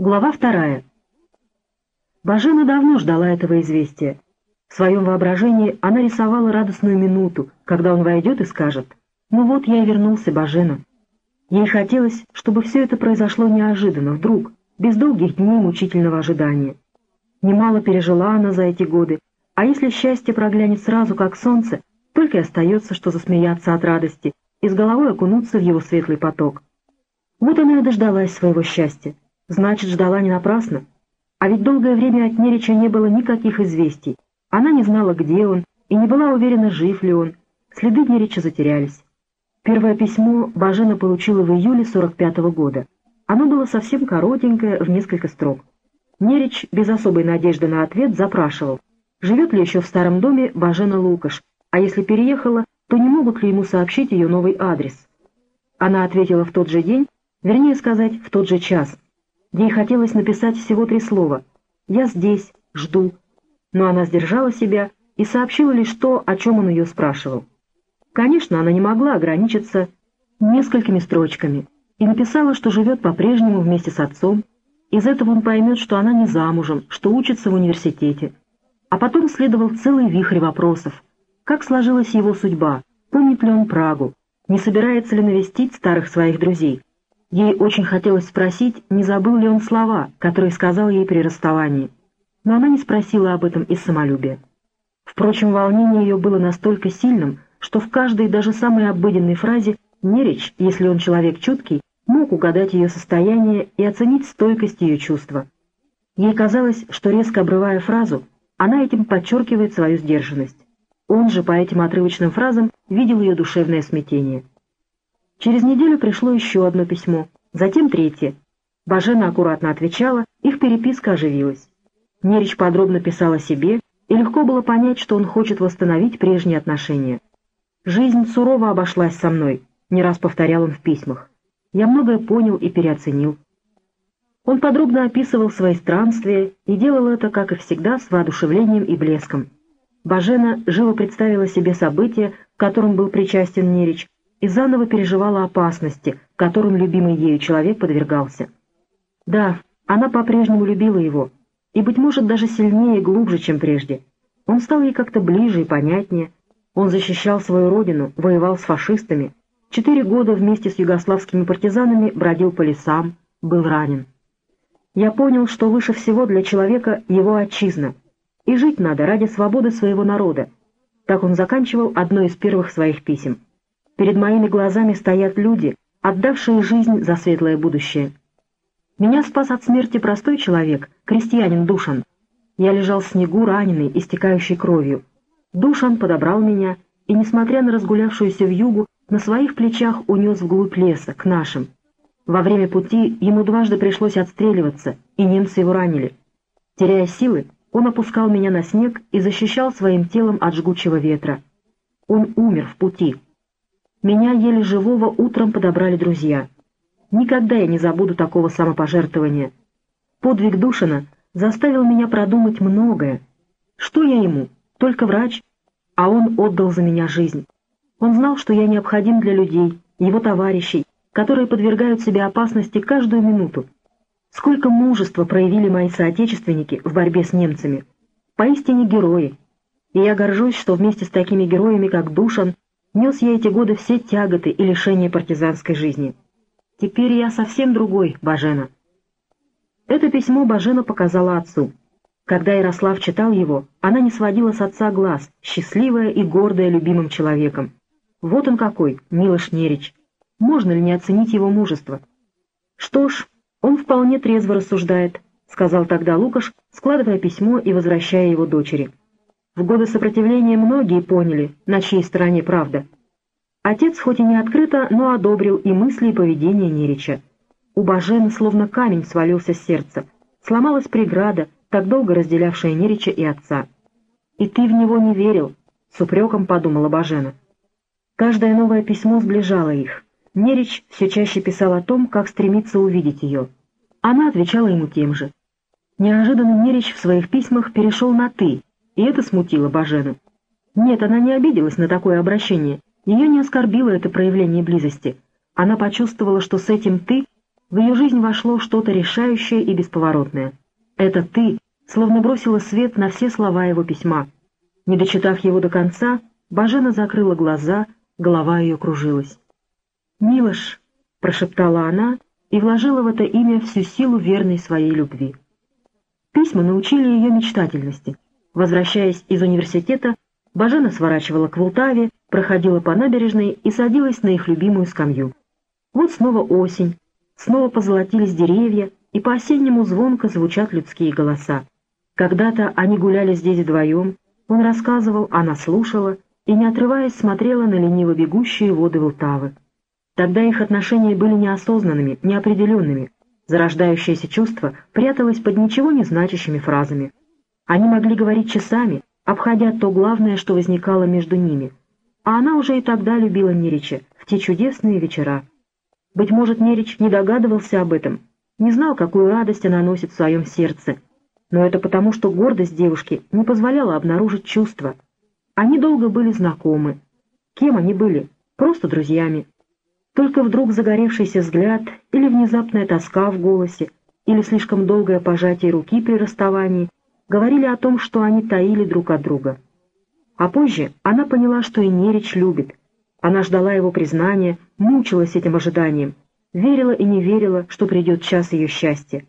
Глава вторая. Бажена давно ждала этого известия. В своем воображении она рисовала радостную минуту, когда он войдет и скажет «Ну вот я и вернулся, Бажена». Ей хотелось, чтобы все это произошло неожиданно, вдруг, без долгих дней мучительного ожидания. Немало пережила она за эти годы, а если счастье проглянет сразу, как солнце, только и остается, что засмеяться от радости и с головой окунуться в его светлый поток. Вот она и дождалась своего счастья. Значит, ждала не напрасно. А ведь долгое время от Нерича не было никаких известий. Она не знала, где он, и не была уверена, жив ли он. Следы Нерича затерялись. Первое письмо Бажена получила в июле 45 -го года. Оно было совсем коротенькое, в несколько строк. Нерич, без особой надежды на ответ, запрашивал, живет ли еще в старом доме Бажена Лукаш, а если переехала, то не могут ли ему сообщить ее новый адрес. Она ответила в тот же день, вернее сказать, в тот же час. Ей хотелось написать всего три слова «Я здесь, жду», но она сдержала себя и сообщила лишь то, о чем он ее спрашивал. Конечно, она не могла ограничиться несколькими строчками и написала, что живет по-прежнему вместе с отцом, из этого он поймет, что она не замужем, что учится в университете. А потом следовал целый вихрь вопросов. Как сложилась его судьба? Помнит ли он Прагу? Не собирается ли навестить старых своих друзей? Ей очень хотелось спросить, не забыл ли он слова, которые сказал ей при расставании. Но она не спросила об этом из самолюбия. Впрочем, волнение ее было настолько сильным, что в каждой, даже самой обыденной фразе Нерич, если он человек чуткий, мог угадать ее состояние и оценить стойкость ее чувства. Ей казалось, что резко обрывая фразу, она этим подчеркивает свою сдержанность. Он же по этим отрывочным фразам видел ее душевное смятение. Через неделю пришло еще одно письмо, затем третье. Бажена аккуратно отвечала, их переписка оживилась. Нерич подробно писал о себе, и легко было понять, что он хочет восстановить прежние отношения. «Жизнь сурово обошлась со мной», — не раз повторял он в письмах. «Я многое понял и переоценил». Он подробно описывал свои странствия и делал это, как и всегда, с воодушевлением и блеском. Бажена живо представила себе события, к которым был причастен Нерич, и заново переживала опасности, которым любимый ею человек подвергался. Да, она по-прежнему любила его, и, быть может, даже сильнее и глубже, чем прежде. Он стал ей как-то ближе и понятнее. Он защищал свою родину, воевал с фашистами. Четыре года вместе с югославскими партизанами бродил по лесам, был ранен. Я понял, что выше всего для человека его отчизна, и жить надо ради свободы своего народа. Так он заканчивал одно из первых своих писем. Перед моими глазами стоят люди, отдавшие жизнь за светлое будущее. Меня спас от смерти простой человек, крестьянин Душан. Я лежал в снегу, раненый, истекающий кровью. Душан подобрал меня и, несмотря на разгулявшуюся вьюгу, на своих плечах унес вглубь леса, к нашим. Во время пути ему дважды пришлось отстреливаться, и немцы его ранили. Теряя силы, он опускал меня на снег и защищал своим телом от жгучего ветра. Он умер в пути. Меня еле живого утром подобрали друзья. Никогда я не забуду такого самопожертвования. Подвиг Душина заставил меня продумать многое. Что я ему? Только врач? А он отдал за меня жизнь. Он знал, что я необходим для людей, его товарищей, которые подвергают себе опасности каждую минуту. Сколько мужества проявили мои соотечественники в борьбе с немцами. Поистине герои. И я горжусь, что вместе с такими героями, как Душан, Нес я эти годы все тяготы и лишения партизанской жизни. Теперь я совсем другой, Бажена. Это письмо Бажена показала отцу. Когда Ярослав читал его, она не сводила с отца глаз, счастливая и гордая любимым человеком. Вот он какой, Милош Нерич. Можно ли не оценить его мужество? Что ж, он вполне трезво рассуждает, сказал тогда Лукаш, складывая письмо и возвращая его дочери. В годы сопротивления многие поняли, на чьей стороне правда. Отец хоть и не открыто, но одобрил и мысли, и поведение Нерича. У Бажена словно камень свалился с сердца. Сломалась преграда, так долго разделявшая Нерича и отца. «И ты в него не верил», — с упреком подумала Бажена. Каждое новое письмо сближало их. Нерич все чаще писал о том, как стремится увидеть ее. Она отвечала ему тем же. Неожиданно Нерич в своих письмах перешел на «ты», и это смутило Бажену. Нет, она не обиделась на такое обращение, ее не оскорбило это проявление близости. Она почувствовала, что с этим «ты» в ее жизнь вошло что-то решающее и бесповоротное. Это «ты» словно бросила свет на все слова его письма. Не дочитав его до конца, Бажена закрыла глаза, голова ее кружилась. «Милош», — прошептала она и вложила в это имя всю силу верной своей любви. Письма научили ее мечтательности. Возвращаясь из университета, Бажена сворачивала к Волтаве, проходила по набережной и садилась на их любимую скамью. Вот снова осень, снова позолотились деревья, и по-осеннему звонко звучат людские голоса. Когда-то они гуляли здесь вдвоем, он рассказывал, она слушала и, не отрываясь, смотрела на лениво бегущие воды Волтавы. Тогда их отношения были неосознанными, неопределенными. Зарождающееся чувство пряталось под ничего не значащими фразами. Они могли говорить часами, обходя то главное, что возникало между ними. А она уже и тогда любила Нерича в те чудесные вечера. Быть может, Нерич не догадывался об этом, не знал, какую радость она носит в своем сердце. Но это потому, что гордость девушки не позволяла обнаружить чувства. Они долго были знакомы. Кем они были? Просто друзьями. Только вдруг загоревшийся взгляд или внезапная тоска в голосе, или слишком долгое пожатие руки при расставании говорили о том, что они таили друг от друга. А позже она поняла, что и Нерич любит. Она ждала его признания, мучилась этим ожиданием, верила и не верила, что придет час ее счастья.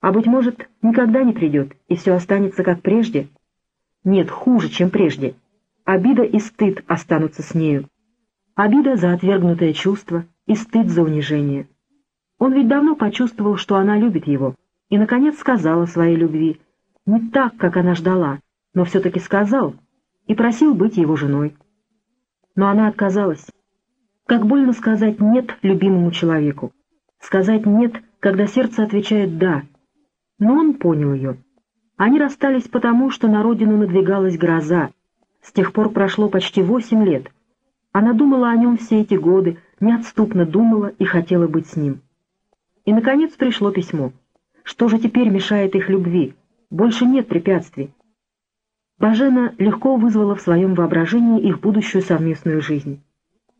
А, быть может, никогда не придет, и все останется как прежде? Нет, хуже, чем прежде. Обида и стыд останутся с нею. Обида за отвергнутое чувство и стыд за унижение. Он ведь давно почувствовал, что она любит его, и, наконец, сказал о своей любви. Не так, как она ждала, но все-таки сказал и просил быть его женой. Но она отказалась. Как больно сказать «нет» любимому человеку. Сказать «нет», когда сердце отвечает «да». Но он понял ее. Они расстались потому, что на родину надвигалась гроза. С тех пор прошло почти восемь лет — она думала о нем все эти годы, неотступно думала и хотела быть с ним. И, наконец, пришло письмо. Что же теперь мешает их любви? Больше нет препятствий. Бажена легко вызвала в своем воображении их будущую совместную жизнь.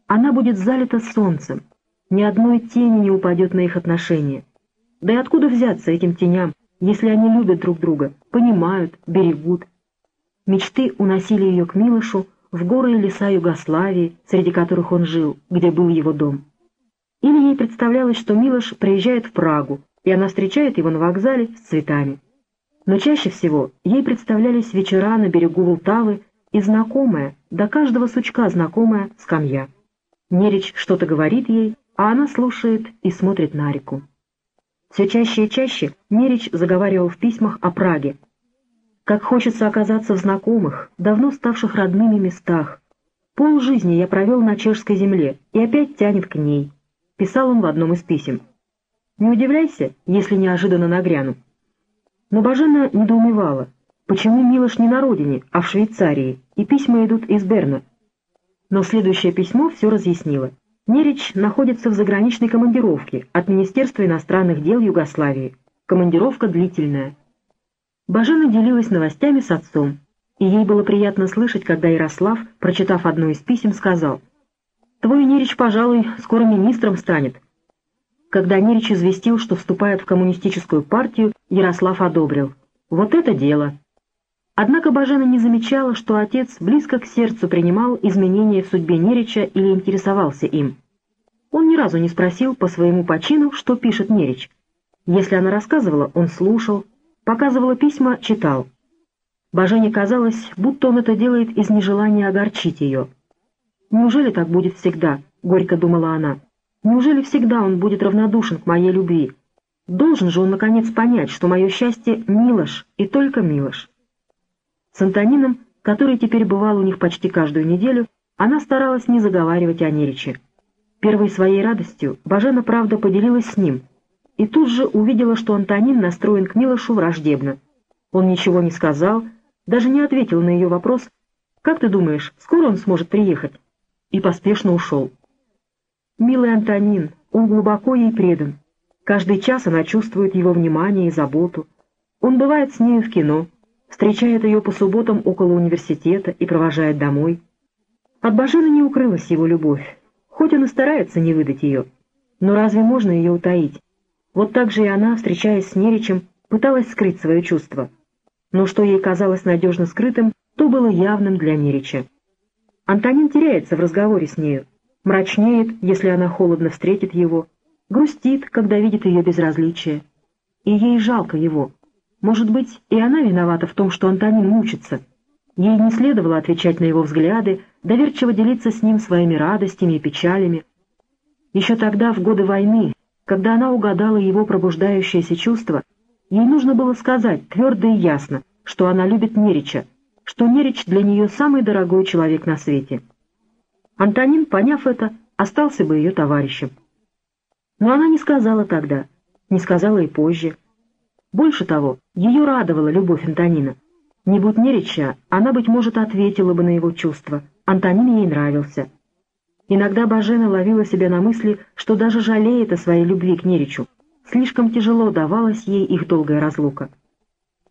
Она будет залита солнцем, ни одной тени не упадет на их отношения. Да и откуда взяться этим теням, если они любят друг друга, понимают, берегут? Мечты уносили ее к Милошу, в горы и леса Югославии, среди которых он жил, где был его дом. Или ей представлялось, что Милош приезжает в Прагу, и она встречает его на вокзале с цветами. Но чаще всего ей представлялись вечера на берегу Волтавы и знакомая, до каждого сучка знакомая скамья. Нерич что-то говорит ей, а она слушает и смотрит на реку. Все чаще и чаще Нерич заговаривал в письмах о Праге, как хочется оказаться в знакомых, давно ставших родными местах. Пол жизни я провел на чешской земле и опять тянет к ней. Писал он в одном из писем. Не удивляйся, если неожиданно нагряну. Но Бажена недоумевала, почему Милош не на родине, а в Швейцарии, и письма идут из Берна. Но следующее письмо все разъяснило. Нерич находится в заграничной командировке от Министерства иностранных дел Югославии. Командировка длительная. Бажена делилась новостями с отцом, и ей было приятно слышать, когда Ярослав, прочитав одно из писем, сказал, «Твой Нерич, пожалуй, скоро министром станет». Когда Нерич известил, что вступает в коммунистическую партию, Ярослав одобрил. «Вот это дело!» Однако Бажена не замечала, что отец близко к сердцу принимал изменения в судьбе Нерича или интересовался им. Он ни разу не спросил по своему почину, что пишет Нерич. Если она рассказывала, он слушал, Показывала письма, читал. Бажене казалось, будто он это делает из нежелания огорчить ее. «Неужели так будет всегда?» — горько думала она. «Неужели всегда он будет равнодушен к моей любви? Должен же он, наконец, понять, что мое счастье — Милош, и только Милош». С Антонином, который теперь бывал у них почти каждую неделю, она старалась не заговаривать о Нериче. Первой своей радостью Бажена, правда, поделилась с ним — и тут же увидела, что Антонин настроен к Милошу враждебно. Он ничего не сказал, даже не ответил на ее вопрос «Как ты думаешь, скоро он сможет приехать?» и поспешно ушел. Милый Антонин, он глубоко ей предан. Каждый час она чувствует его внимание и заботу. Он бывает с нею в кино, встречает ее по субботам около университета и провожает домой. От Бажена не укрылась его любовь, хоть он и старается не выдать ее. Но разве можно ее утаить? Вот так же и она, встречаясь с Неричем, пыталась скрыть свое чувство. Но что ей казалось надежно скрытым, то было явным для Нерича. Антонин теряется в разговоре с нею, мрачнеет, если она холодно встретит его, грустит, когда видит ее безразличие. И ей жалко его. Может быть, и она виновата в том, что Антонин мучится. Ей не следовало отвечать на его взгляды, доверчиво делиться с ним своими радостями и печалями. Еще тогда, в годы войны, когда она угадала его пробуждающееся чувство, ей нужно было сказать твердо и ясно, что она любит Нерича, что Нерич для нее самый дорогой человек на свете. Антонин, поняв это, остался бы ее товарищем. Но она не сказала тогда, не сказала и позже. Больше того, ее радовала любовь Антонина. Не будь Нерича, она, быть может, ответила бы на его чувства. Антонин ей нравился. Иногда Бажена ловила себя на мысли, что даже жалеет о своей любви к Неричу. Слишком тяжело давалась ей их долгая разлука.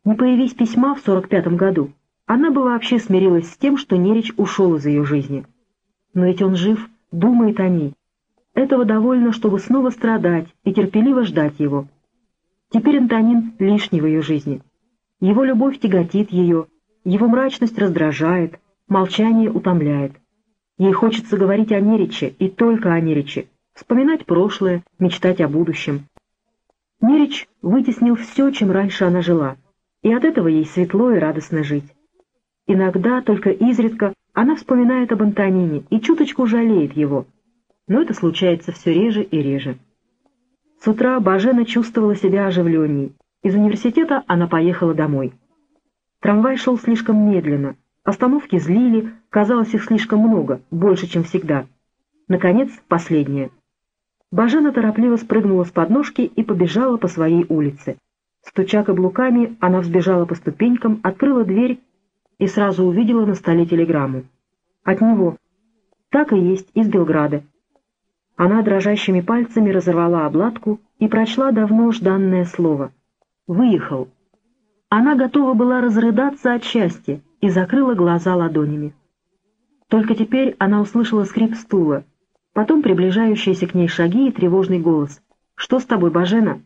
Не появись письма в сорок пятом году, она бы вообще смирилась с тем, что Нерич ушел из ее жизни. Но ведь он жив, думает о ней. Этого довольно, чтобы снова страдать и терпеливо ждать его. Теперь Антонин лишний в ее жизни. Его любовь тяготит ее, его мрачность раздражает, молчание утомляет. Ей хочется говорить о Нериче и только о Нериче, вспоминать прошлое, мечтать о будущем. Нерич вытеснил все, чем раньше она жила, и от этого ей светло и радостно жить. Иногда, только изредка, она вспоминает об Антонине и чуточку жалеет его, но это случается все реже и реже. С утра Бажена чувствовала себя оживленней. Из университета она поехала домой. Трамвай шел слишком медленно, остановки злили, казалось их слишком много, больше, чем всегда. Наконец, последняя. Бажена торопливо спрыгнула с подножки и побежала по своей улице. Стуча каблуками, она взбежала по ступенькам, открыла дверь и сразу увидела на столе телеграмму. От него. Так и есть, из Белграда. Она дрожащими пальцами разорвала обладку и прочла давно жданное слово. «Выехал». Она готова была разрыдаться от счастья и закрыла глаза ладонями. Только теперь она услышала скрип стула, потом приближающиеся к ней шаги и тревожный голос. «Что с тобой, Бажена?»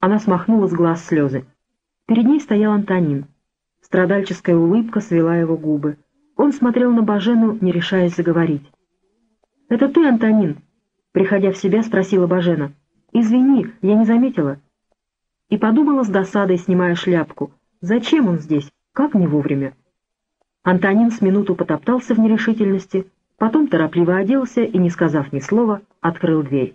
Она смахнула с глаз слезы. Перед ней стоял Антонин. Страдальческая улыбка свела его губы. Он смотрел на Бажену, не решаясь заговорить. «Это ты, Антонин?» Приходя в себя, спросила Бажена. «Извини, я не заметила». И подумала с досадой, снимая шляпку. «Зачем он здесь? Как не вовремя?» Антонин с минуту потоптался в нерешительности, потом торопливо оделся и, не сказав ни слова, открыл дверь.